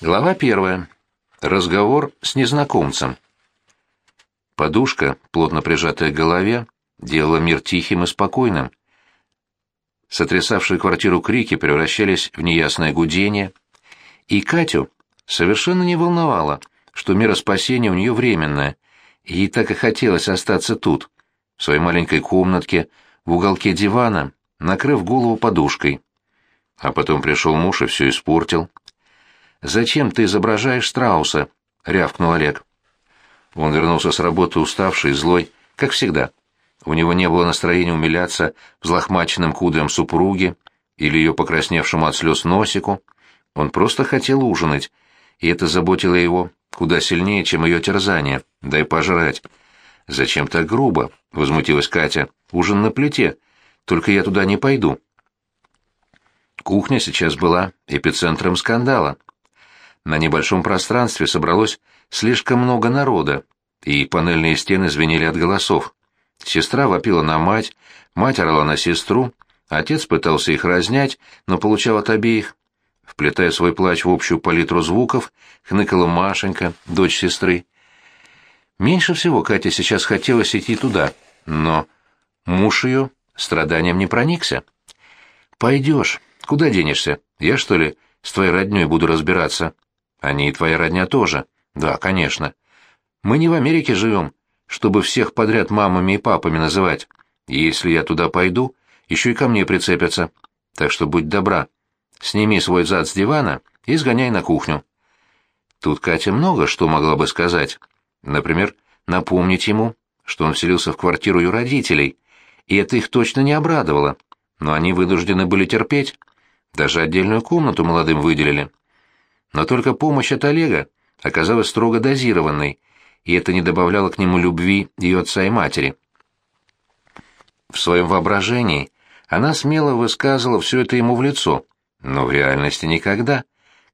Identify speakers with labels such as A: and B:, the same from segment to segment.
A: Глава первая. Разговор с незнакомцем. Подушка, плотно прижатая к голове, делала мир тихим и спокойным. Сотрясавшие квартиру крики превращались в неясное гудение, и Катю совершенно не волновало, что мироспасение у нее временное, ей так и хотелось остаться тут, в своей маленькой комнатке, в уголке дивана, накрыв голову подушкой. А потом пришел муж и все испортил. «Зачем ты изображаешь страуса?» — рявкнул Олег. Он вернулся с работы уставший, злой, как всегда. У него не было настроения умиляться взлохмаченным кудрям супруги или ее покрасневшему от слез носику. Он просто хотел ужинать, и это заботило его куда сильнее, чем ее терзание. «Дай пожрать». «Зачем так грубо?» — возмутилась Катя. «Ужин на плите. Только я туда не пойду». Кухня сейчас была эпицентром скандала. На небольшом пространстве собралось слишком много народа, и панельные стены звенели от голосов. Сестра вопила на мать, мать орала на сестру, отец пытался их разнять, но получал от обеих. Вплетая свой плач в общую палитру звуков, хныкала Машенька, дочь сестры. Меньше всего Кате сейчас хотелось идти туда, но муж ее страданием не проникся. «Пойдешь. Куда денешься? Я, что ли, с твоей родней буду разбираться?» Они и твоя родня тоже. Да, конечно. Мы не в Америке живем, чтобы всех подряд мамами и папами называть. Если я туда пойду, еще и ко мне прицепятся. Так что будь добра. Сними свой зад с дивана и сгоняй на кухню. Тут Катя много что могла бы сказать. Например, напомнить ему, что он вселился в квартиру ее родителей, и это их точно не обрадовало. Но они вынуждены были терпеть. Даже отдельную комнату молодым выделили. Но только помощь от Олега оказалась строго дозированной, и это не добавляло к нему любви ее отца и матери. В своем воображении она смело высказывала все это ему в лицо, но в реальности никогда.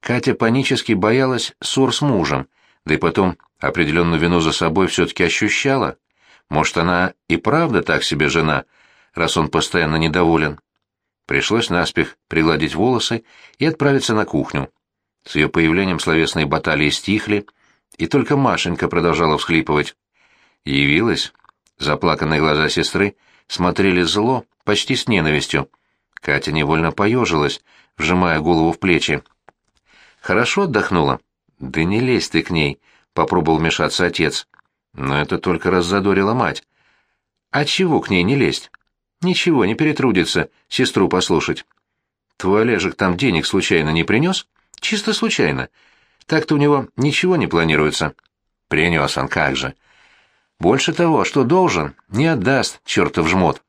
A: Катя панически боялась ссор с мужем, да и потом определенную вину за собой все-таки ощущала. Может, она и правда так себе жена, раз он постоянно недоволен. Пришлось наспех пригладить волосы и отправиться на кухню. С ее появлением словесные баталии стихли, и только Машенька продолжала всхлипывать. Явилась. Заплаканные глаза сестры смотрели зло, почти с ненавистью. Катя невольно поежилась, вжимая голову в плечи. «Хорошо отдохнула?» «Да не лезь ты к ней», — попробовал вмешаться отец. Но это только раззадорила мать. «А чего к ней не лезть?» «Ничего, не перетрудится сестру послушать». «Твой Олежек там денег случайно не принес?» Чисто случайно. Так-то у него ничего не планируется. Принес он, как же. Больше того, что должен, не отдаст, чертов жмот.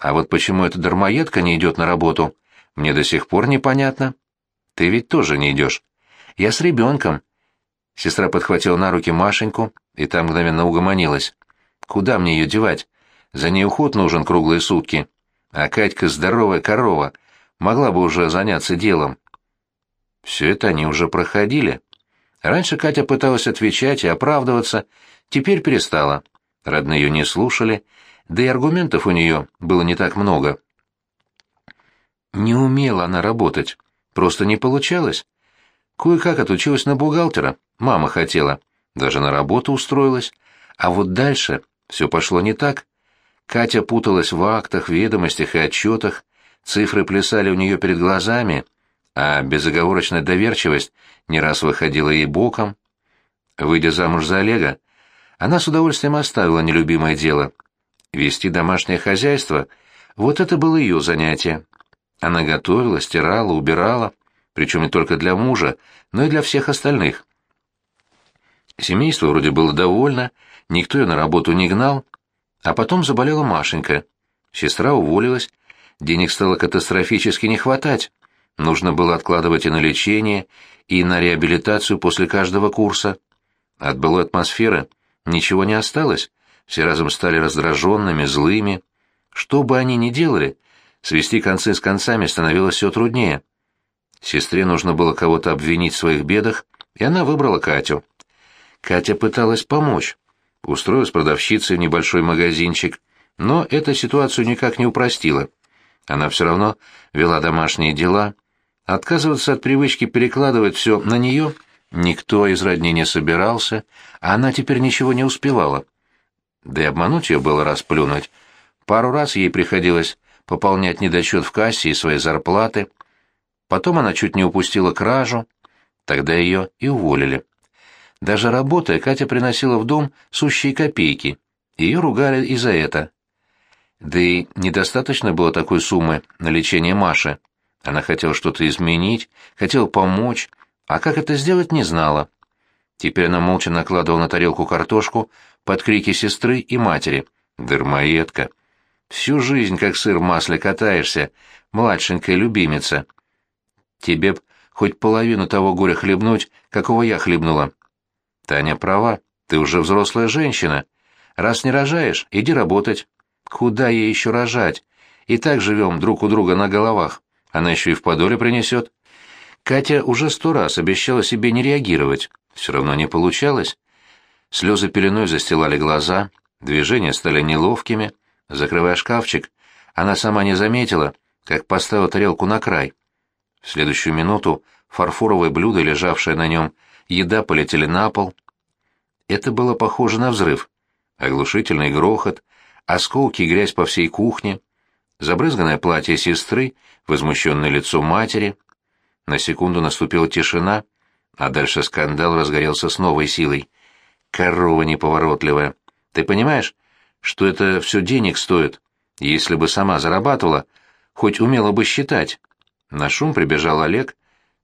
A: А вот почему эта дармоедка не идет на работу, мне до сих пор непонятно. Ты ведь тоже не идешь. Я с ребенком. Сестра подхватила на руки Машеньку, и там мгновенно угомонилась. Куда мне ее девать? За ней уход нужен круглые сутки. А Катька здоровая корова, могла бы уже заняться делом. Все это они уже проходили. Раньше Катя пыталась отвечать и оправдываться, теперь перестала. Родные ее не слушали, да и аргументов у нее было не так много. Не умела она работать, просто не получалось. Кое-как отучилась на бухгалтера, мама хотела, даже на работу устроилась. А вот дальше все пошло не так. Катя путалась в актах, ведомостях и отчетах, цифры плясали у нее перед глазами — а безоговорочная доверчивость не раз выходила ей боком. Выйдя замуж за Олега, она с удовольствием оставила нелюбимое дело. Вести домашнее хозяйство — вот это было ее занятие. Она готовила, стирала, убирала, причем не только для мужа, но и для всех остальных. Семейство вроде было довольно, никто ее на работу не гнал, а потом заболела Машенька. Сестра уволилась, денег стало катастрофически не хватать. Нужно было откладывать и на лечение, и на реабилитацию после каждого курса. От былой атмосферы ничего не осталось, все разом стали раздраженными, злыми. Что бы они ни делали, свести концы с концами становилось все труднее. Сестре нужно было кого-то обвинить в своих бедах, и она выбрала Катю. Катя пыталась помочь, устроилась продавщицей в небольшой магазинчик, но эта ситуацию никак не упростила. Она все равно вела домашние дела, Отказываться от привычки перекладывать все на нее Никто из родни не собирался, а она теперь ничего не успевала. Да и обмануть ее было расплюнуть. Пару раз ей приходилось пополнять недочет в кассе и своей зарплаты. Потом она чуть не упустила кражу. Тогда ее и уволили. Даже работая, Катя приносила в дом сущие копейки. Ее ругали и за это. Да и недостаточно было такой суммы на лечение Маши. Она хотела что-то изменить, хотела помочь, а как это сделать, не знала. Теперь она молча накладывала на тарелку картошку под крики сестры и матери. «Дармоедка! Всю жизнь как сыр в масле катаешься, младшенькая любимица. Тебе б хоть половину того горя хлебнуть, какого я хлебнула». «Таня права, ты уже взрослая женщина. Раз не рожаешь, иди работать». «Куда ей еще рожать? И так живем друг у друга на головах. Она еще и в подоле принесет». Катя уже сто раз обещала себе не реагировать. Все равно не получалось. Слезы пеленой застилали глаза, движения стали неловкими. Закрывая шкафчик, она сама не заметила, как поставила тарелку на край. В следующую минуту фарфоровое блюдо, лежавшее на нем, еда полетели на пол. Это было похоже на взрыв. Оглушительный грохот, осколки и грязь по всей кухне, забрызганное платье сестры, возмущенное лицо матери. На секунду наступила тишина, а дальше скандал разгорелся с новой силой. Корова неповоротливая. Ты понимаешь, что это все денег стоит? Если бы сама зарабатывала, хоть умела бы считать. На шум прибежал Олег,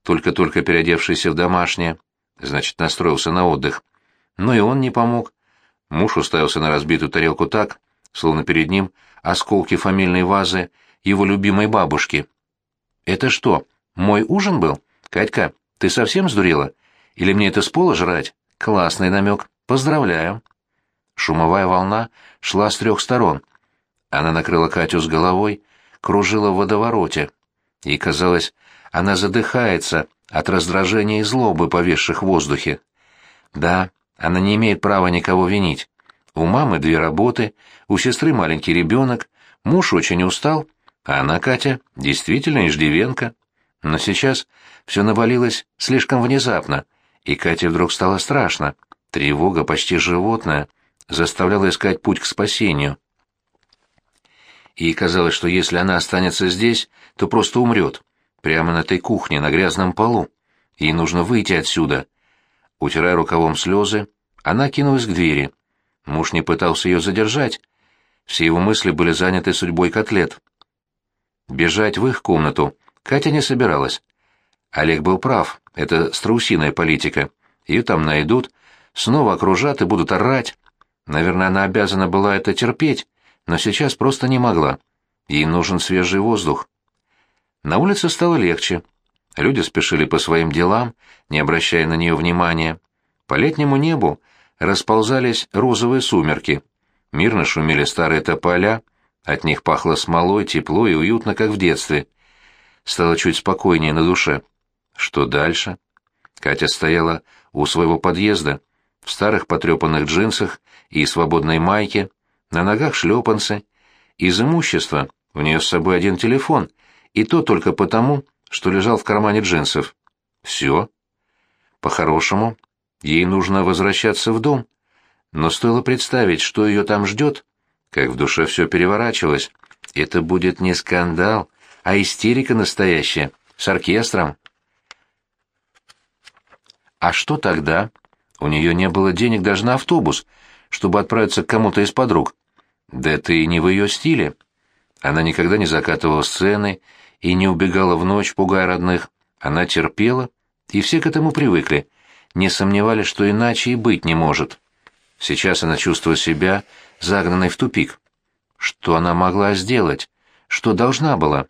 A: только-только переодевшийся в домашнее. Значит, настроился на отдых. Но и он не помог. Муж уставился на разбитую тарелку так, словно перед ним осколки фамильной вазы его любимой бабушки. «Это что, мой ужин был? Катька, ты совсем сдурела? Или мне это с пола жрать? Классный намек. Поздравляю». Шумовая волна шла с трех сторон. Она накрыла Катю с головой, кружила в водовороте. И казалось, она задыхается от раздражения и злобы, повисших в воздухе. Да, она не имеет права никого винить. У мамы две работы, у сестры маленький ребенок, муж очень устал, а она, Катя, действительно иждивенка. Но сейчас все навалилось слишком внезапно, и Кате вдруг стало страшно. Тревога почти животная заставляла искать путь к спасению. И казалось, что если она останется здесь, то просто умрет, прямо на этой кухне, на грязном полу. Ей нужно выйти отсюда. Утирая рукавом слезы, она кинулась к двери. Муж не пытался ее задержать. Все его мысли были заняты судьбой котлет. Бежать в их комнату Катя не собиралась. Олег был прав, это страусиная политика. Ее там найдут, снова окружат и будут орать. Наверное, она обязана была это терпеть, но сейчас просто не могла. Ей нужен свежий воздух. На улице стало легче. Люди спешили по своим делам, не обращая на нее внимания. По летнему небу расползались розовые сумерки. Мирно шумели старые тополя, от них пахло смолой, тепло и уютно, как в детстве. Стало чуть спокойнее на душе. Что дальше? Катя стояла у своего подъезда, в старых потрепанных джинсах и свободной майке, на ногах шлепанцы. Из имущества у нее с собой один телефон, и то только потому, что лежал в кармане джинсов. Все. По-хорошему, Ей нужно возвращаться в дом. Но стоило представить, что ее там ждет, как в душе все переворачивалось. Это будет не скандал, а истерика настоящая, с оркестром. А что тогда? У нее не было денег даже на автобус, чтобы отправиться к кому-то из подруг. Да это и не в ее стиле. Она никогда не закатывала сцены и не убегала в ночь, пугая родных. Она терпела, и все к этому привыкли — не сомневались, что иначе и быть не может. Сейчас она чувствовала себя загнанной в тупик. Что она могла сделать? Что должна была?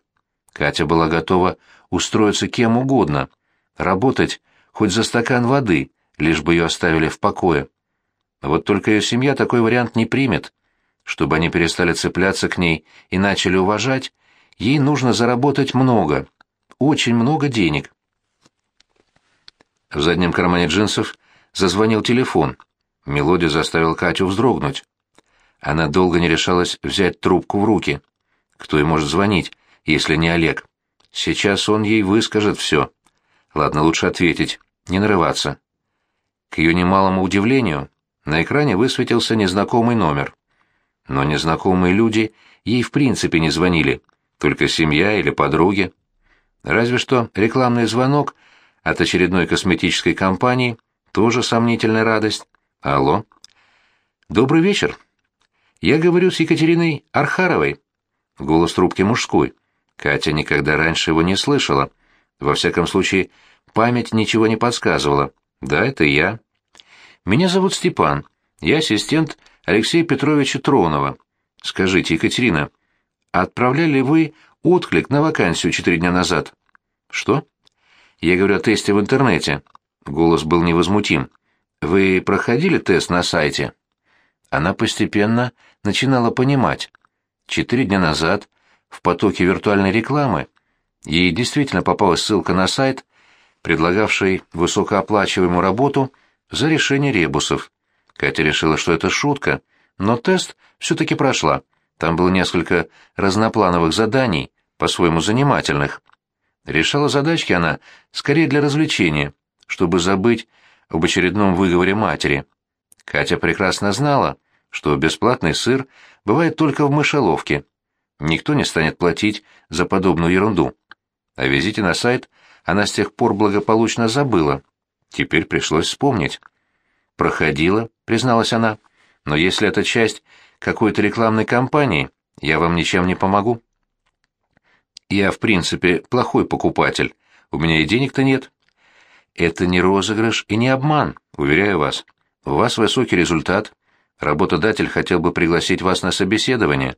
A: Катя была готова устроиться кем угодно, работать хоть за стакан воды, лишь бы ее оставили в покое. Вот только ее семья такой вариант не примет. Чтобы они перестали цепляться к ней и начали уважать, ей нужно заработать много, очень много денег. В заднем кармане джинсов зазвонил телефон. Мелодия заставила Катю вздрогнуть. Она долго не решалась взять трубку в руки. Кто ей может звонить, если не Олег? Сейчас он ей выскажет все. Ладно, лучше ответить, не нарываться. К ее немалому удивлению, на экране высветился незнакомый номер. Но незнакомые люди ей в принципе не звонили, только семья или подруги. Разве что рекламный звонок от очередной косметической компании тоже сомнительная радость. Алло. Добрый вечер. Я говорю с Екатериной Архаровой. Голос трубки мужской. Катя никогда раньше его не слышала. Во всяком случае, память ничего не подсказывала. Да, это я. Меня зовут Степан. Я ассистент Алексея Петровича Тронова. Скажите, Екатерина, отправляли вы отклик на вакансию четыре дня назад? Что? Я говорю о тесте в интернете. Голос был невозмутим. Вы проходили тест на сайте? Она постепенно начинала понимать. Четыре дня назад в потоке виртуальной рекламы ей действительно попалась ссылка на сайт, предлагавший высокооплачиваемую работу за решение ребусов. Катя решила, что это шутка, но тест все-таки прошла. Там было несколько разноплановых заданий, по-своему занимательных. Решала задачки она скорее для развлечения, чтобы забыть об очередном выговоре матери. Катя прекрасно знала, что бесплатный сыр бывает только в мышеловке. Никто не станет платить за подобную ерунду. О визите на сайт она с тех пор благополучно забыла. Теперь пришлось вспомнить. «Проходила», — призналась она, — «но если это часть какой-то рекламной кампании, я вам ничем не помогу». «Я, в принципе, плохой покупатель. У меня и денег-то нет». «Это не розыгрыш и не обман, уверяю вас. У вас высокий результат, Работодатель хотел бы пригласить вас на собеседование.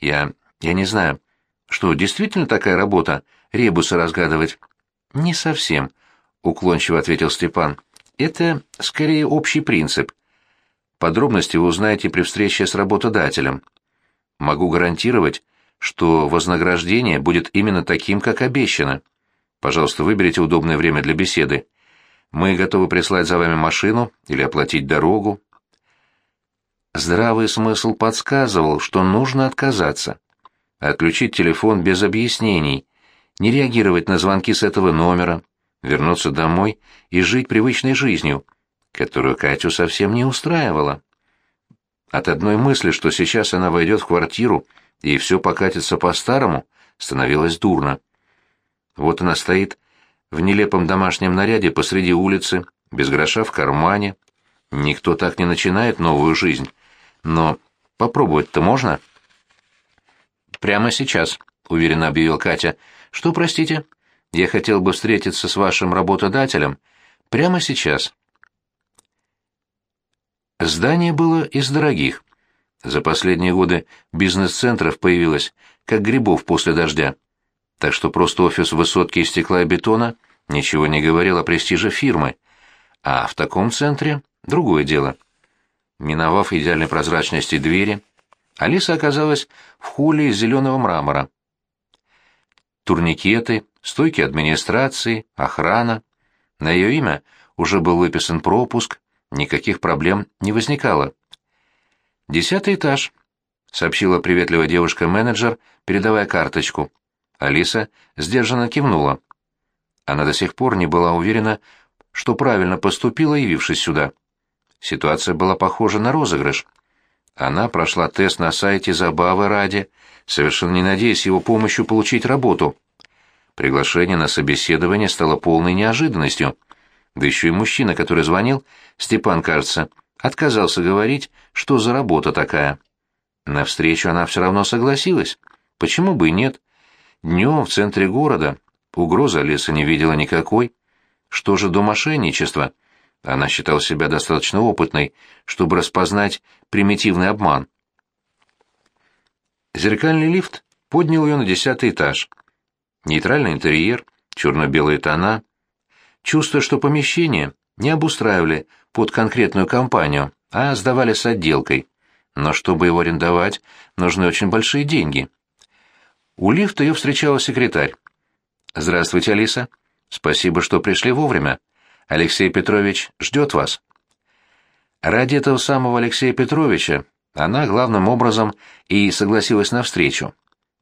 A: Я... я не знаю. Что, действительно такая работа? Ребусы разгадывать? Не совсем, уклончиво ответил Степан. Это скорее общий принцип. Подробности вы узнаете при встрече с работодателем. Могу гарантировать, что вознаграждение будет именно таким, как обещано. Пожалуйста, выберите удобное время для беседы. Мы готовы прислать за вами машину или оплатить дорогу. Здравый смысл подсказывал, что нужно отказаться. Отключить телефон без объяснений, не реагировать на звонки с этого номера, вернуться домой и жить привычной жизнью, которую Катю совсем не устраивала. От одной мысли, что сейчас она войдет в квартиру и все покатится по-старому, становилось дурно. Вот она стоит в нелепом домашнем наряде посреди улицы, без гроша в кармане. Никто так не начинает новую жизнь. Но попробовать-то можно? Прямо сейчас, уверенно объявил Катя. Что, простите? Я хотел бы встретиться с вашим работодателем прямо сейчас. Здание было из дорогих. За последние годы бизнес-центров появилось, как грибов после дождя. Так что просто офис высотки из стекла и бетона ничего не говорил о престиже фирмы. А в таком центре другое дело — Миновав идеальной прозрачности двери, Алиса оказалась в холле из зеленого мрамора. Турникеты, стойки администрации, охрана. На ее имя уже был выписан пропуск, никаких проблем не возникало. «Десятый этаж», — сообщила приветливая девушка-менеджер, передавая карточку. Алиса сдержанно кивнула. Она до сих пор не была уверена, что правильно поступила, явившись сюда. Ситуация была похожа на розыгрыш. Она прошла тест на сайте «Забавы ради», совершенно не надеясь его помощью получить работу. Приглашение на собеседование стало полной неожиданностью. Да еще и мужчина, который звонил, Степан, кажется, отказался говорить, что за работа такая. На встречу она все равно согласилась. Почему бы и нет? Днем в центре города угрозы Алиса не видела никакой. Что же до мошенничества? Она считала себя достаточно опытной, чтобы распознать примитивный обман. Зеркальный лифт поднял ее на десятый этаж. Нейтральный интерьер, черно-белые тона. Чувство, что помещение не обустраивали под конкретную компанию, а сдавали с отделкой. Но чтобы его арендовать, нужны очень большие деньги. У лифта ее встречала секретарь. «Здравствуйте, Алиса. Спасибо, что пришли вовремя. Алексей Петрович ждет вас. Ради этого самого Алексея Петровича она главным образом и согласилась на встречу.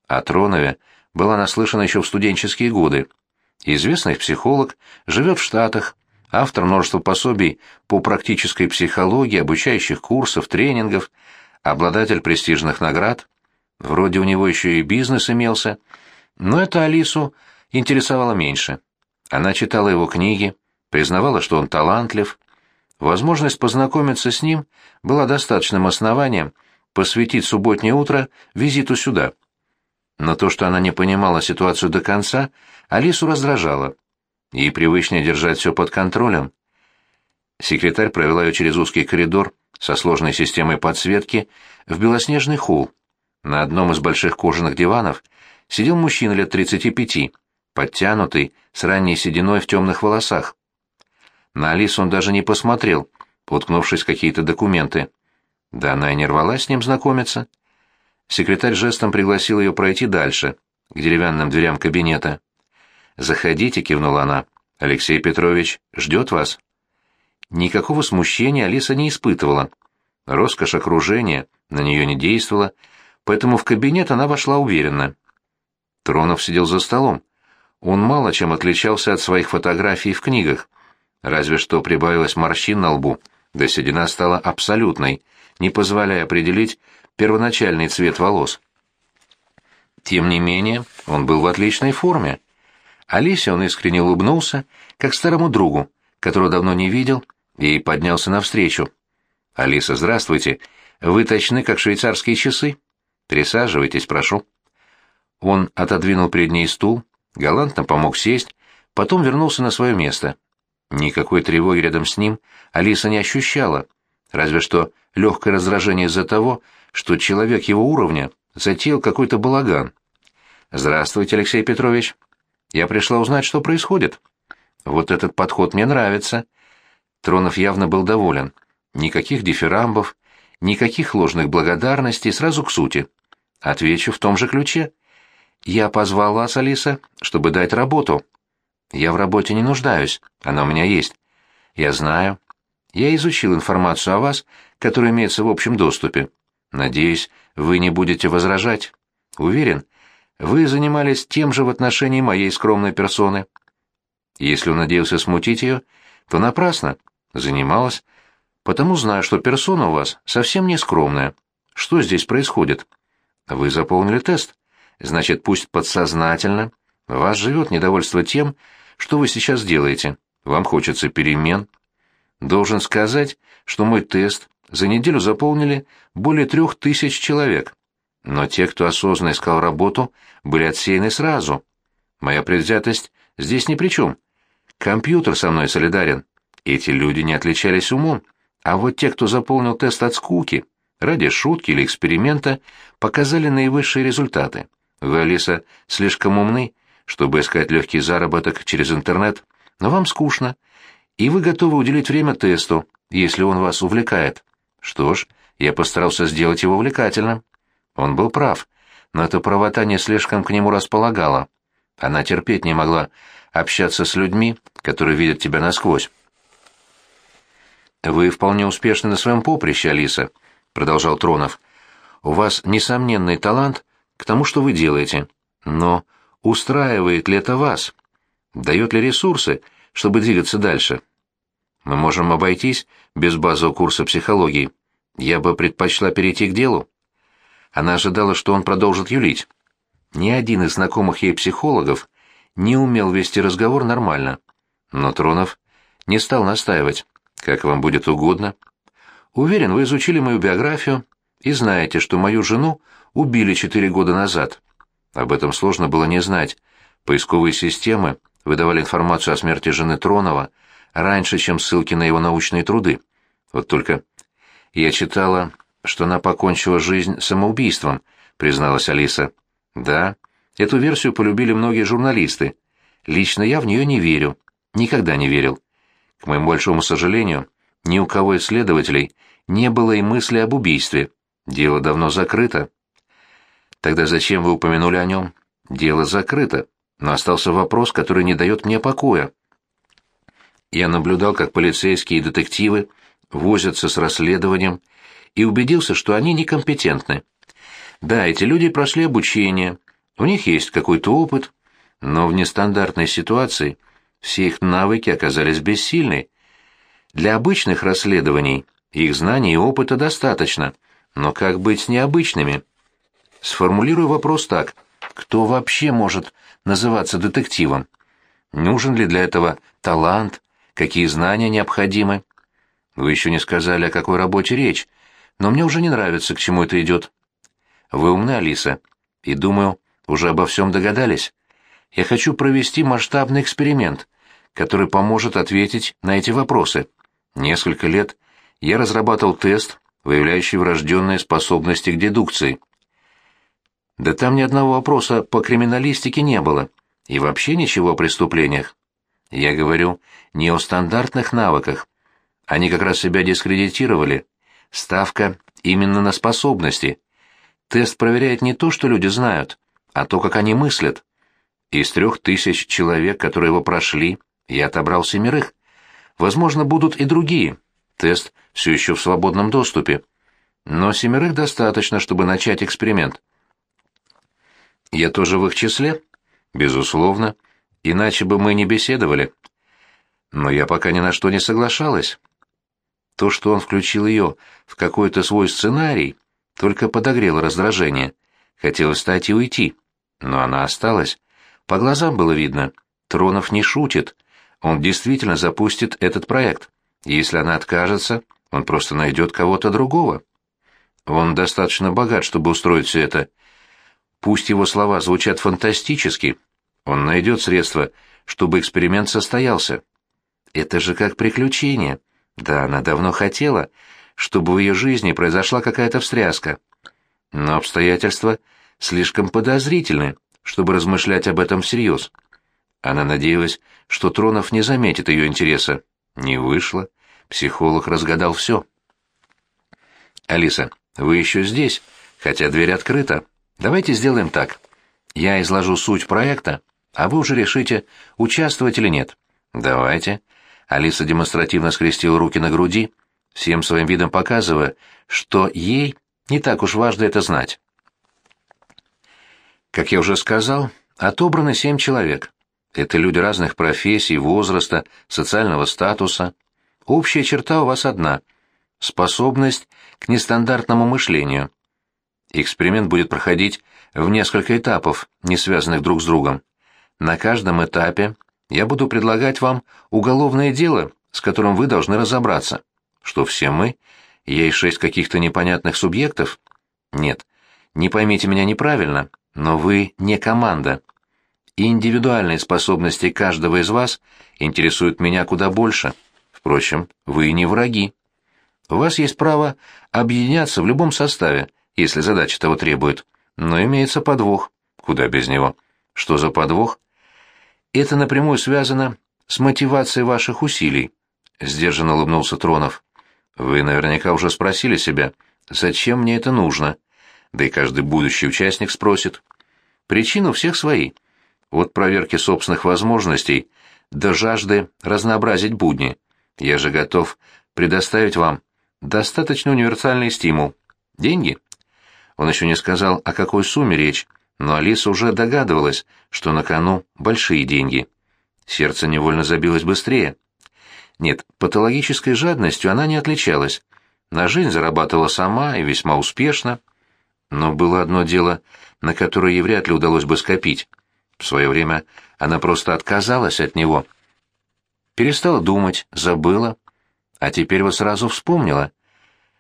A: О Тронове была наслышана еще в студенческие годы. Известный психолог, живет в Штатах, автор множества пособий по практической психологии, обучающих курсов, тренингов, обладатель престижных наград. Вроде у него еще и бизнес имелся, но это Алису интересовало меньше. Она читала его книги, признавала, что он талантлив. Возможность познакомиться с ним была достаточным основанием посвятить субботнее утро визиту сюда. Но то, что она не понимала ситуацию до конца, Алису раздражало. Ей привычнее держать все под контролем. Секретарь провела ее через узкий коридор со сложной системой подсветки в белоснежный холл. На одном из больших кожаных диванов сидел мужчина лет 35, подтянутый, с ранней сединой в темных волосах. На Алису он даже не посмотрел, уткнувшись в какие-то документы. Да она и не рвалась с ним знакомиться. Секретарь жестом пригласил ее пройти дальше, к деревянным дверям кабинета. «Заходите», — кивнула она. «Алексей Петрович ждет вас». Никакого смущения Алиса не испытывала. Роскошь окружения на нее не действовала, поэтому в кабинет она вошла уверенно. Тронов сидел за столом. Он мало чем отличался от своих фотографий в книгах. Разве что прибавилось морщин на лбу, да седина стала абсолютной, не позволяя определить первоначальный цвет волос. Тем не менее, он был в отличной форме. Алисе он искренне улыбнулся, как старому другу, которого давно не видел, и поднялся навстречу. «Алиса, здравствуйте. Вы точны, как швейцарские часы. Присаживайтесь, прошу». Он отодвинул перед ней стул, галантно помог сесть, потом вернулся на свое место. Никакой тревоги рядом с ним Алиса не ощущала, разве что легкое раздражение из-за того, что человек его уровня затеял какой-то балаган. «Здравствуйте, Алексей Петрович. Я пришла узнать, что происходит. Вот этот подход мне нравится». Тронов явно был доволен. Никаких дифирамбов, никаких ложных благодарностей, сразу к сути. Отвечу в том же ключе. Я позвал вас, Алиса, чтобы дать работу. Я в работе не нуждаюсь, она у меня есть. Я знаю. Я изучил информацию о вас, которая имеется в общем доступе. Надеюсь, вы не будете возражать. Уверен, вы занимались тем же в отношении моей скромной персоны. Если он надеялся смутить ее, то напрасно. Занималась. Потому знаю, что персона у вас совсем не скромная. Что здесь происходит? Вы заполнили тест. Значит, пусть подсознательно вас живет недовольство тем, что вы сейчас делаете. Вам хочется перемен. Должен сказать, что мой тест за неделю заполнили более трех тысяч человек. Но те, кто осознанно искал работу, были отсеяны сразу. Моя предвзятость здесь ни при чем. Компьютер со мной солидарен. Эти люди не отличались умом. А вот те, кто заполнил тест от скуки, ради шутки или эксперимента, показали наивысшие результаты. Вы, Алиса, слишком умны, чтобы искать легкий заработок через интернет, но вам скучно, и вы готовы уделить время тесту, если он вас увлекает. Что ж, я постарался сделать его увлекательным. Он был прав, но эта правота не слишком к нему располагала. Она терпеть не могла общаться с людьми, которые видят тебя насквозь. «Вы вполне успешны на своем поприще, Алиса», — продолжал Тронов. «У вас несомненный талант к тому, что вы делаете. Но устраивает ли это вас? Дает ли ресурсы, чтобы двигаться дальше? Мы можем обойтись без базового курса психологии. Я бы предпочла перейти к делу». Она ожидала, что он продолжит юлить. Ни один из знакомых ей психологов не умел вести разговор нормально. Но Тронов не стал настаивать. «Как вам будет угодно. Уверен, вы изучили мою биографию и знаете, что мою жену убили четыре года назад. Об этом сложно было не знать. Поисковые системы выдавали информацию о смерти жены Тронова раньше, чем ссылки на его научные труды. Вот только я читала, что она покончила жизнь самоубийством, призналась Алиса. Да, эту версию полюбили многие журналисты. Лично я в нее не верю. Никогда не верил. К моему большому сожалению, ни у кого из следователей не было и мысли об убийстве. Дело давно закрыто. Тогда зачем вы упомянули о нем? Дело закрыто, но остался вопрос, который не дает мне покоя. Я наблюдал, как полицейские и детективы возятся с расследованием, и убедился, что они некомпетентны. Да, эти люди прошли обучение, у них есть какой-то опыт, но в нестандартной ситуации все их навыки оказались бессильны. Для обычных расследований их знаний и опыта достаточно, но как быть с необычными? Сформулирую вопрос так. Кто вообще может называться детективом? Нужен ли для этого талант? Какие знания необходимы? Вы еще не сказали, о какой работе речь, но мне уже не нравится, к чему это идет. Вы умны, Алиса, и, думаю, уже обо всем догадались. Я хочу провести масштабный эксперимент, который поможет ответить на эти вопросы. Несколько лет я разрабатывал тест, выявляющий врожденные способности к дедукции. Да там ни одного вопроса по криминалистике не было, и вообще ничего о преступлениях. Я говорю не о стандартных навыках. Они как раз себя дискредитировали. Ставка именно на способности. Тест проверяет не то, что люди знают, а то, как они мыслят. Из трех тысяч человек, которые его прошли, я отобрал семерых. Возможно, будут и другие. Тест все еще в свободном доступе. Но семерых достаточно, чтобы начать эксперимент. Я тоже в их числе? Безусловно. Иначе бы мы не беседовали. Но я пока ни на что не соглашалась. То, что он включил ее в какой-то свой сценарий, только подогрело раздражение. Хотелось встать и уйти. Но она осталась. По глазам было видно. Тронов не шутит. Он действительно запустит этот проект. Если она откажется, он просто найдет кого-то другого. Он достаточно богат, чтобы устроить все это. Пусть его слова звучат фантастически, он найдет средства, чтобы эксперимент состоялся. Это же как приключение. Да, она давно хотела, чтобы в ее жизни произошла какая-то встряска. Но обстоятельства слишком подозрительны, чтобы размышлять об этом всерьез. Она надеялась, что Тронов не заметит ее интереса. Не вышло. Психолог разгадал все. «Алиса, вы еще здесь, хотя дверь открыта. Давайте сделаем так. Я изложу суть проекта, а вы уже решите, участвовать или нет». «Давайте». Алиса демонстративно скрестила руки на груди, всем своим видом показывая, что ей не так уж важно это знать. Как я уже сказал, отобрано семь человек. Это люди разных профессий, возраста, социального статуса. Общая черта у вас одна — способность к нестандартному мышлению. Эксперимент будет проходить в несколько этапов, не связанных друг с другом. На каждом этапе я буду предлагать вам уголовное дело, с которым вы должны разобраться. Что все мы? Есть шесть каких-то непонятных субъектов? Нет, не поймите меня неправильно, но вы не команда. Индивидуальные способности каждого из вас интересуют меня куда больше. Впрочем, вы не враги. У вас есть право объединяться в любом составе, если задача того требует. Но имеется подвох. Куда без него? Что за подвох? Это напрямую связано с мотивацией ваших усилий. Сдержанно улыбнулся Тронов. Вы наверняка уже спросили себя, зачем мне это нужно? Да и каждый будущий участник спросит. Причины у всех свои. Вот проверки собственных возможностей до жажды разнообразить будни. Я же готов предоставить вам достаточно универсальный стимул. Деньги? Он еще не сказал, о какой сумме речь, но Алиса уже догадывалась, что на кону большие деньги. Сердце невольно забилось быстрее. Нет, патологической жадностью она не отличалась. На жизнь зарабатывала сама и весьма успешно. Но было одно дело, на которое ей вряд ли удалось бы скопить. В свое время она просто отказалась от него. Перестала думать, забыла. А теперь вот сразу вспомнила,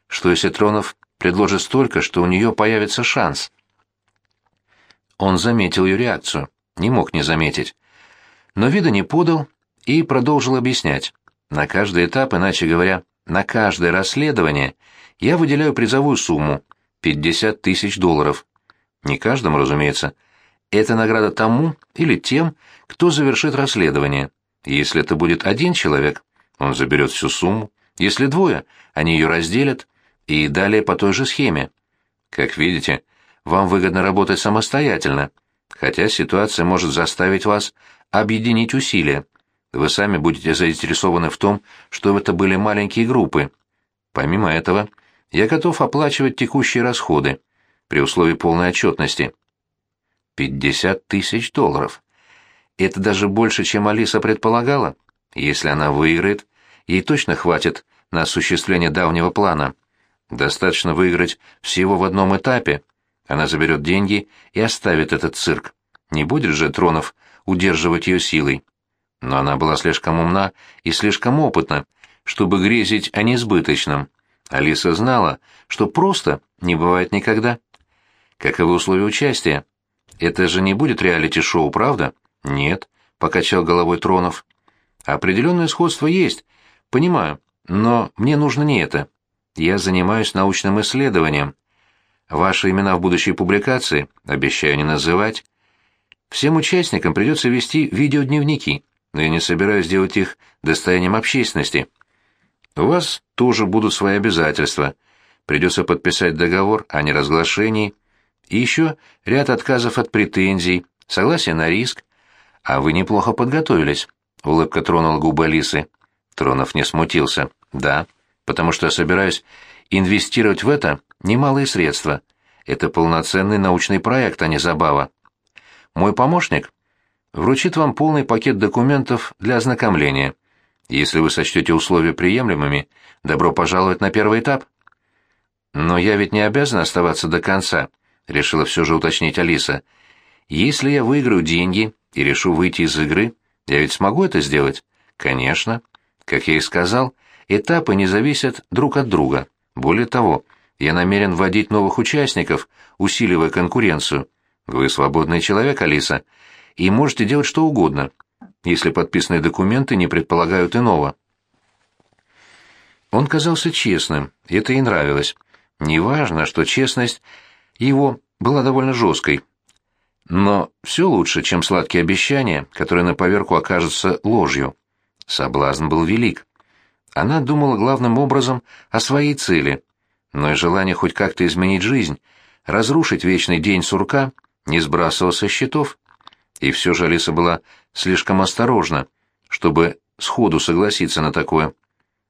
A: что если Тронов предложит столько, что у нее появится шанс. Он заметил ее реакцию, не мог не заметить. Но вида не подал и продолжил объяснять. На каждый этап, иначе говоря, на каждое расследование, я выделяю призовую сумму — 50 тысяч долларов. Не каждому, разумеется. Это награда тому или тем, кто завершит расследование. Если это будет один человек, он заберет всю сумму. Если двое, они ее разделят, и далее по той же схеме. Как видите, вам выгодно работать самостоятельно, хотя ситуация может заставить вас объединить усилия. Вы сами будете заинтересованы в том, что это были маленькие группы. Помимо этого, я готов оплачивать текущие расходы при условии полной отчетности. 50 тысяч долларов. Это даже больше, чем Алиса предполагала. Если она выиграет, ей точно хватит на осуществление давнего плана. Достаточно выиграть всего в одном этапе. Она заберет деньги и оставит этот цирк. Не будет же Тронов удерживать ее силой. Но она была слишком умна и слишком опытна, чтобы грезить о несбыточном. Алиса знала, что просто не бывает никогда. Каковы условия участия? Это же не будет реалити-шоу, правда? Нет, покачал головой Тронов. Определенное сходство есть, понимаю, но мне нужно не это. Я занимаюсь научным исследованием. Ваши имена в будущей публикации обещаю не называть. Всем участникам придется вести видеодневники, но я не собираюсь делать их достоянием общественности. У вас тоже будут свои обязательства. Придется подписать договор о неразглашении. И еще ряд отказов от претензий, согласие на риск. А вы неплохо подготовились. Улыбка тронула губы Алисы. Тронов не смутился. Да, потому что я собираюсь инвестировать в это немалые средства. Это полноценный научный проект, а не забава. Мой помощник вручит вам полный пакет документов для ознакомления. Если вы сочтете условия приемлемыми, добро пожаловать на первый этап. Но я ведь не обязан оставаться до конца, решила все же уточнить Алиса. Если я выиграю деньги и решу выйти из игры, я ведь смогу это сделать? Конечно. Как я и сказал, этапы не зависят друг от друга. Более того, я намерен вводить новых участников, усиливая конкуренцию. Вы свободный человек, Алиса, и можете делать что угодно, если подписанные документы не предполагают иного. Он казался честным, и это ей нравилось. Неважно, что честность его была довольно жесткой. Но все лучше, чем сладкие обещания, которые на поверку окажутся ложью. Соблазн был велик. Она думала главным образом о своей цели, но и желание хоть как-то изменить жизнь, разрушить вечный день сурка, не сбрасывало со счетов. И все же Алиса была слишком осторожна, чтобы сходу согласиться на такое.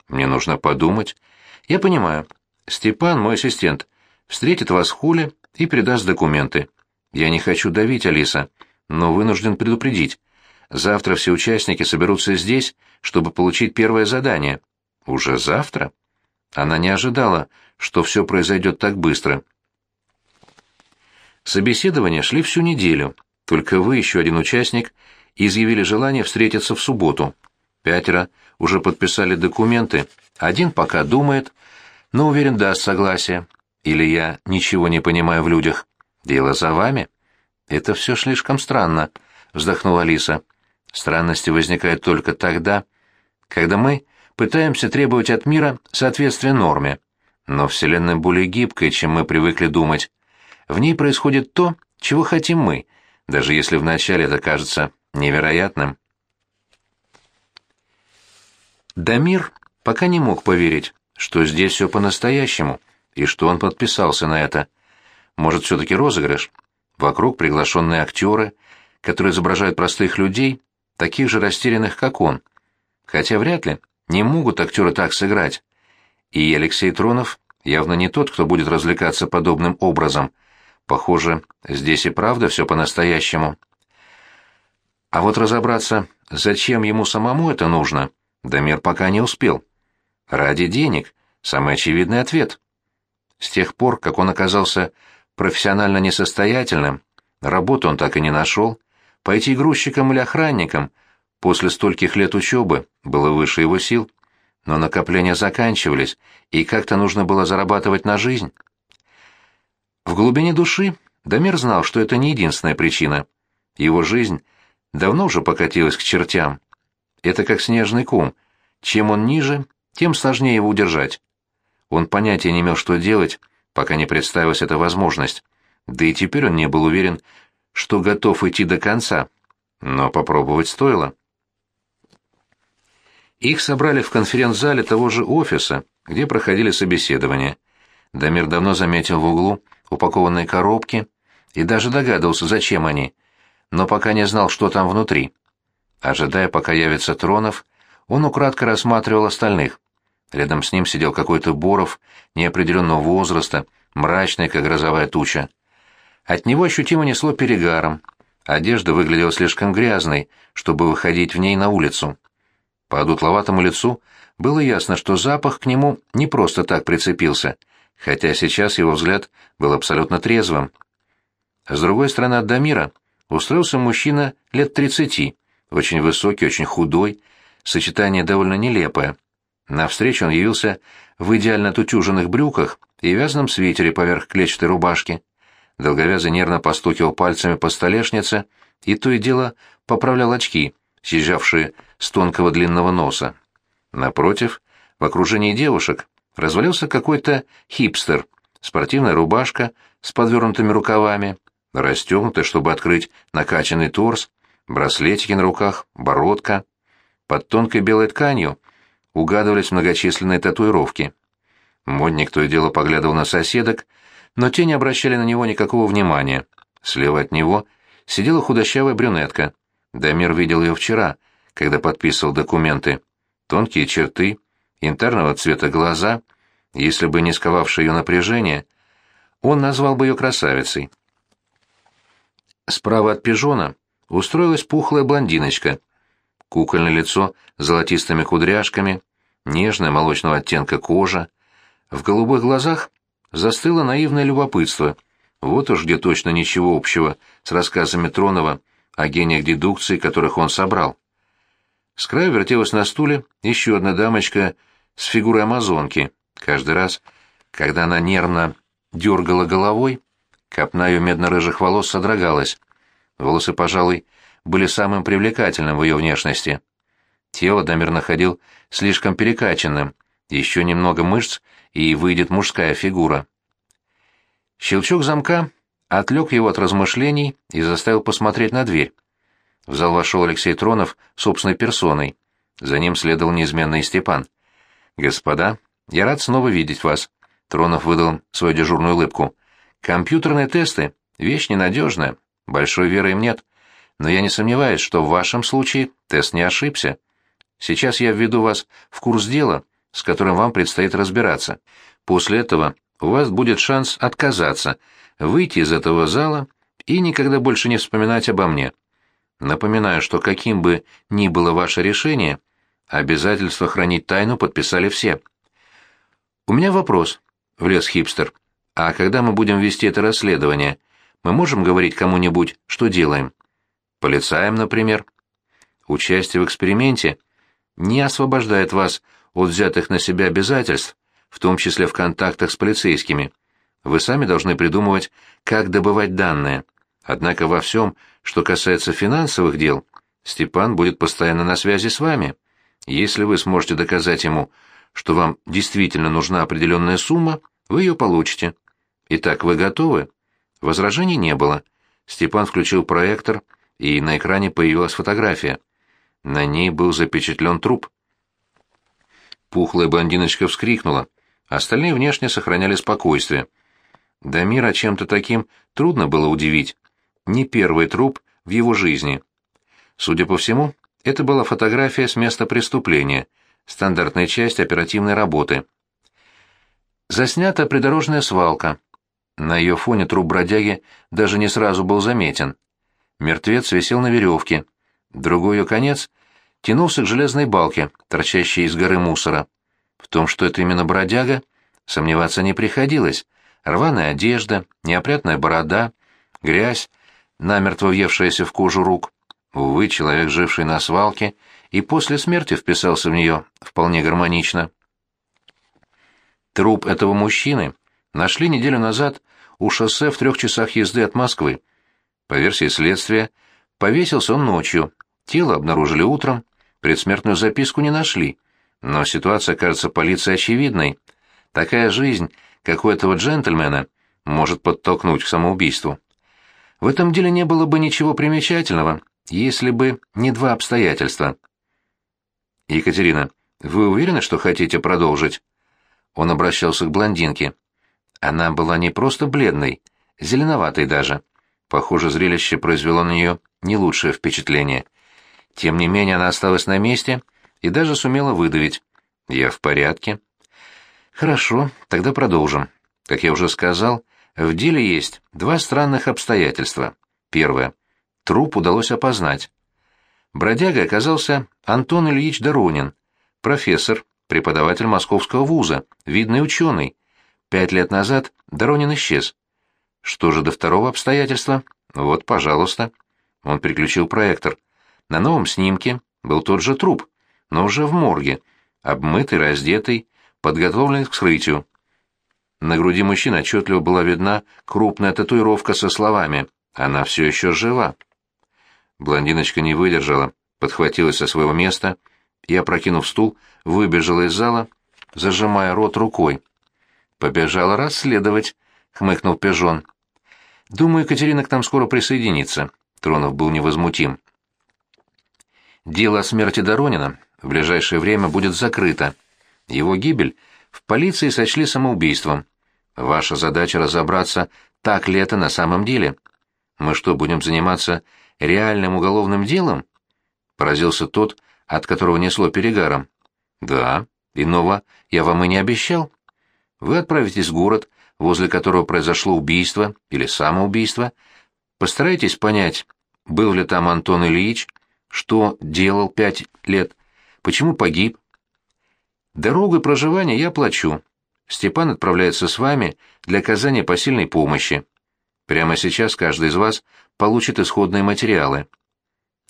A: Мне нужно подумать. Я понимаю. Степан, мой ассистент, встретит вас в холле и придаст документы. Я не хочу давить, Алиса, но вынужден предупредить. Завтра все участники соберутся здесь, чтобы получить первое задание. Уже завтра? Она не ожидала, что все произойдет так быстро. Собеседования шли всю неделю. Только вы, еще один участник, изъявили желание встретиться в субботу. Пятеро уже подписали документы, один пока думает, но уверен даст согласие. Или я ничего не понимаю в людях. Дело за вами? Это все слишком странно, вздохнула Алиса. Странности возникают только тогда, когда мы пытаемся требовать от мира соответствия норме. Но Вселенная более гибкая, чем мы привыкли думать. В ней происходит то, чего хотим мы — даже если вначале это кажется невероятным. Дамир пока не мог поверить, что здесь все по-настоящему, и что он подписался на это. Может, все-таки розыгрыш? Вокруг приглашенные актеры, которые изображают простых людей, таких же растерянных, как он. Хотя вряд ли, не могут актеры так сыграть. И Алексей Тронов явно не тот, кто будет развлекаться подобным образом — Похоже, здесь и правда все по-настоящему. А вот разобраться, зачем ему самому это нужно, Дамир пока не успел. Ради денег — самый очевидный ответ. С тех пор, как он оказался профессионально несостоятельным, работу он так и не нашел, пойти грузчиком или охранником после стольких лет учебы было выше его сил, но накопления заканчивались, и как-то нужно было зарабатывать на жизнь. В глубине души Дамир знал, что это не единственная причина. Его жизнь давно уже покатилась к чертям. Это как снежный ком. Чем он ниже, тем сложнее его удержать. Он понятия не имел, что делать, пока не представилась эта возможность. Да и теперь он не был уверен, что готов идти до конца. Но попробовать стоило. Их собрали в конференц-зале того же офиса, где проходили собеседования. Дамир давно заметил в углу упакованные коробки и даже догадывался, зачем они, но пока не знал, что там внутри. Ожидая, пока явится Тронов, он украдко рассматривал остальных. Рядом с ним сидел какой-то Боров неопределенного возраста, мрачный, как грозовая туча. От него ощутимо несло перегаром, Одежда выглядела слишком грязной, чтобы выходить в ней на улицу. По дутловатому лицу было ясно, что запах к нему не просто так прицепился, хотя сейчас его взгляд был абсолютно трезвым. С другой стороны от Дамира устроился мужчина лет тридцати, очень высокий, очень худой, сочетание довольно нелепое. На встречу он явился в идеально тутюженных брюках и вязаном свитере поверх клетчатой рубашки. Долговязый нервно постукивал пальцами по столешнице и то и дело поправлял очки, съезжавшие с тонкого длинного носа. Напротив, в окружении девушек, развалился какой-то хипстер, спортивная рубашка с подвернутыми рукавами, расстегнутая, чтобы открыть накачанный торс, браслетики на руках, бородка. Под тонкой белой тканью угадывались многочисленные татуировки. Модник то и дело поглядывал на соседок, но те не обращали на него никакого внимания. Слева от него сидела худощавая брюнетка. Дамир видел ее вчера, когда подписывал документы. Тонкие черты, янтарного цвета глаза, если бы не сковавшее ее напряжение, он назвал бы ее красавицей. Справа от пижона устроилась пухлая блондиночка. Кукольное лицо с золотистыми кудряшками, нежная молочного оттенка кожа. В голубых глазах застыло наивное любопытство. Вот уж где точно ничего общего с рассказами Тронова о гениях дедукции, которых он собрал. С краю вертелась на стуле еще одна дамочка с фигурой амазонки. Каждый раз, когда она нервно дергала головой, копна ее медно-рыжих волос содрогалась. Волосы, пожалуй, были самым привлекательным в ее внешности. Тело Дамир находил слишком перекачанным, еще немного мышц, и выйдет мужская фигура. Щелчок замка отвлек его от размышлений и заставил посмотреть на дверь. В зал вошел Алексей Тронов собственной персоной. За ним следовал неизменный Степан. «Господа, я рад снова видеть вас», — Тронов выдал свою дежурную улыбку. «Компьютерные тесты — вещь ненадежная, большой веры им нет. Но я не сомневаюсь, что в вашем случае тест не ошибся. Сейчас я введу вас в курс дела, с которым вам предстоит разбираться. После этого у вас будет шанс отказаться, выйти из этого зала и никогда больше не вспоминать обо мне. Напоминаю, что каким бы ни было ваше решение, обязательство хранить тайну подписали все. У меня вопрос, влез хипстер. А когда мы будем вести это расследование, мы можем говорить кому-нибудь, что делаем? Полицаям, например. Участие в эксперименте не освобождает вас от взятых на себя обязательств, в том числе в контактах с полицейскими. Вы сами должны придумывать, как добывать данные. Однако во всем, что касается финансовых дел, Степан будет постоянно на связи с вами. Если вы сможете доказать ему, что вам действительно нужна определенная сумма, вы ее получите. Итак, вы готовы? Возражений не было. Степан включил проектор, и на экране появилась фотография. На ней был запечатлен труп. Пухлая блондиночка вскрикнула. Остальные внешне сохраняли спокойствие. Дамира чем-то таким трудно было удивить. Не первый труп в его жизни. Судя по всему, это была фотография с места преступления, стандартная часть оперативной работы. Заснята придорожная свалка. На ее фоне труп бродяги даже не сразу был заметен. Мертвец висел на веревке. Другой ее конец тянулся к железной балке, торчащей из горы мусора. В том, что это именно бродяга, сомневаться не приходилось. Рваная одежда, неопрятная борода, грязь, намертво въевшаяся в кожу рук. Увы, человек, живший на свалке, и после смерти вписался в нее вполне гармонично. Труп этого мужчины нашли неделю назад у шоссе в трех часах езды от Москвы. По версии следствия, повесился он ночью, тело обнаружили утром, предсмертную записку не нашли. Но ситуация кажется полиции очевидной. Такая жизнь, как у этого джентльмена, может подтолкнуть к самоубийству. В этом деле не было бы ничего примечательного, если бы не два обстоятельства. «Екатерина, вы уверены, что хотите продолжить?» Он обращался к блондинке. Она была не просто бледной, зеленоватой даже. Похоже, зрелище произвело на нее не лучшее впечатление. Тем не менее, она осталась на месте и даже сумела выдавить. «Я в порядке». «Хорошо, тогда продолжим. Как я уже сказал, в деле есть два странных обстоятельства. Первое. Труп удалось опознать. Бродягой оказался Антон Ильич Доронин, профессор, преподаватель Московского вуза, видный ученый. Пять лет назад Доронин исчез. Что же до второго обстоятельства? Вот, пожалуйста. Он переключил проектор. На новом снимке был тот же труп, но уже в морге, обмытый, раздетый, подготовленный к вскрытию. На груди мужчины отчетливо была видна крупная татуировка со словами «Она все еще жива». Блондиночка не выдержала, подхватилась со своего места и, опрокинув стул, выбежала из зала, зажимая рот рукой. «Побежала расследовать», — хмыкнул Пежон. «Думаю, Екатерина к нам скоро присоединится», — Тронов был невозмутим. «Дело о смерти Доронина в ближайшее время будет закрыто. Его гибель в полиции сочли самоубийством. Ваша задача разобраться, так ли это на самом деле. Мы что, будем заниматься реальным уголовным делом?» Поразился тот, от которого несло перегаром. «Да, иного я вам и не обещал. Вы отправитесь в город, возле которого произошло убийство или самоубийство, постарайтесь понять, был ли там Антон Ильич, что делал пять лет, почему погиб. Дорогу и проживание я плачу. Степан отправляется с вами для оказания посильной помощи. Прямо сейчас каждый из вас получит исходные материалы.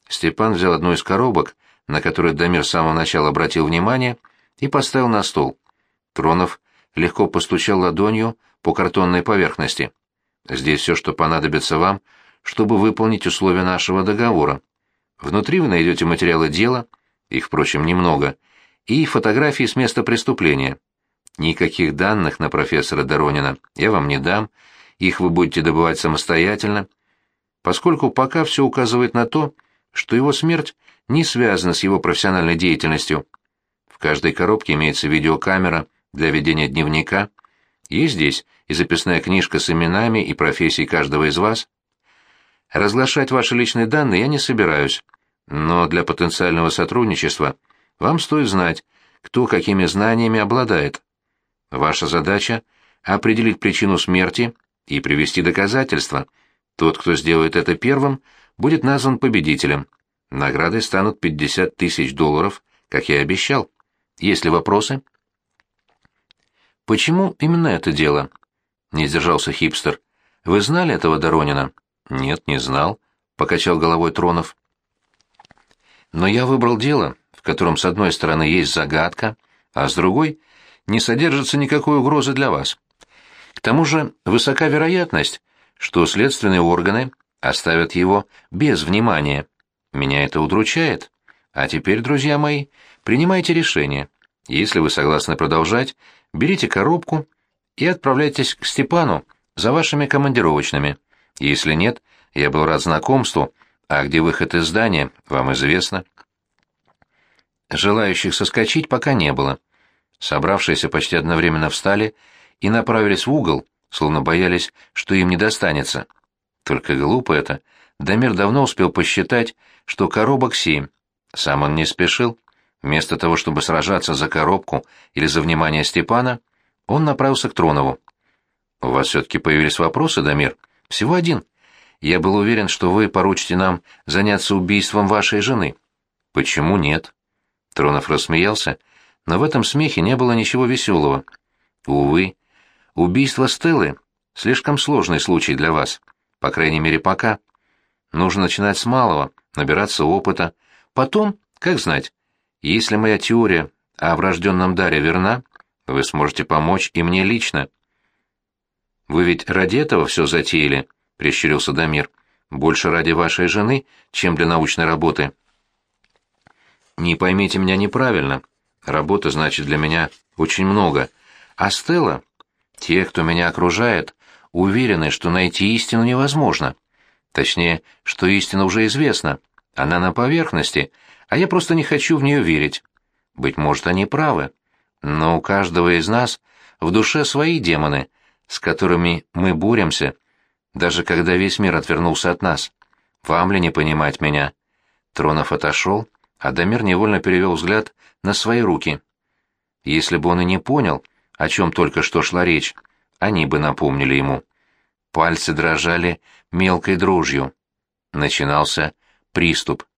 A: Степан взял одну из коробок, на которую Дамир с самого начала обратил внимание, и поставил на стол. Тронов легко постучал ладонью по картонной поверхности. «Здесь все, что понадобится вам, чтобы выполнить условия нашего договора. Внутри вы найдете материалы дела, их, впрочем, немного, и фотографии с места преступления. Никаких данных на профессора Доронина я вам не дам, их вы будете добывать самостоятельно, поскольку пока все указывает на то, что его смерть не связана с его профессиональной деятельностью. В каждой коробке имеется видеокамера для ведения дневника. Есть здесь и записная книжка с именами и профессией каждого из вас. Разглашать ваши личные данные я не собираюсь, но для потенциального сотрудничества вам стоит знать, кто какими знаниями обладает. Ваша задача — определить причину смерти и привести доказательства. Тот, кто сделает это первым, будет назван победителем. Наградой станут 50 тысяч долларов, как я и обещал. Есть ли вопросы? Почему именно это дело? Не сдержался хипстер. Вы знали этого Доронина? Нет, не знал, покачал головой Тронов. Но я выбрал дело, в котором с одной стороны есть загадка, а с другой не содержится никакой угрозы для вас. К тому же высока вероятность, что следственные органы оставят его без внимания. Меня это удручает. А теперь, друзья мои, принимайте решение. Если вы согласны продолжать, берите коробку и отправляйтесь к Степану за вашими командировочными. Если нет, я был рад знакомству, а где выход из здания, вам известно. Желающих соскочить пока не было. Собравшиеся почти одновременно встали и направились в угол, словно боялись, что им не достанется. Только глупо это. Дамир давно успел посчитать, что коробок семь. Сам он не спешил. Вместо того, чтобы сражаться за коробку или за внимание Степана, он направился к Тронову. «У вас все-таки появились вопросы, Дамир?» «Всего один. Я был уверен, что вы поручите нам заняться убийством вашей жены». «Почему нет?» Тронов рассмеялся, но в этом смехе не было ничего веселого. «Увы, убийство Стеллы — слишком сложный случай для вас, по крайней мере, пока. Нужно начинать с малого, набираться опыта. Потом, как знать, если моя теория о врожденном даре верна, вы сможете помочь и мне лично. Вы ведь ради этого все затеяли, прищурился Дамир. Больше ради вашей жены, чем для научной работы. Не поймите меня неправильно. Работа значит для меня очень много. А Стелла, те, кто меня окружает, уверены, что найти истину невозможно. Точнее, что истина уже известна. Она на поверхности, а я просто не хочу в нее верить. Быть может, они правы. Но у каждого из нас в душе свои демоны, с которыми мы боремся, даже когда весь мир отвернулся от нас. Вам ли не понимать меня? Тронов отошел, а Дамир невольно перевел взгляд на свои руки. Если бы он и не понял, о чем только что шла речь, они бы напомнили ему. Пальцы дрожали мелкой дрожью. начинался приступ.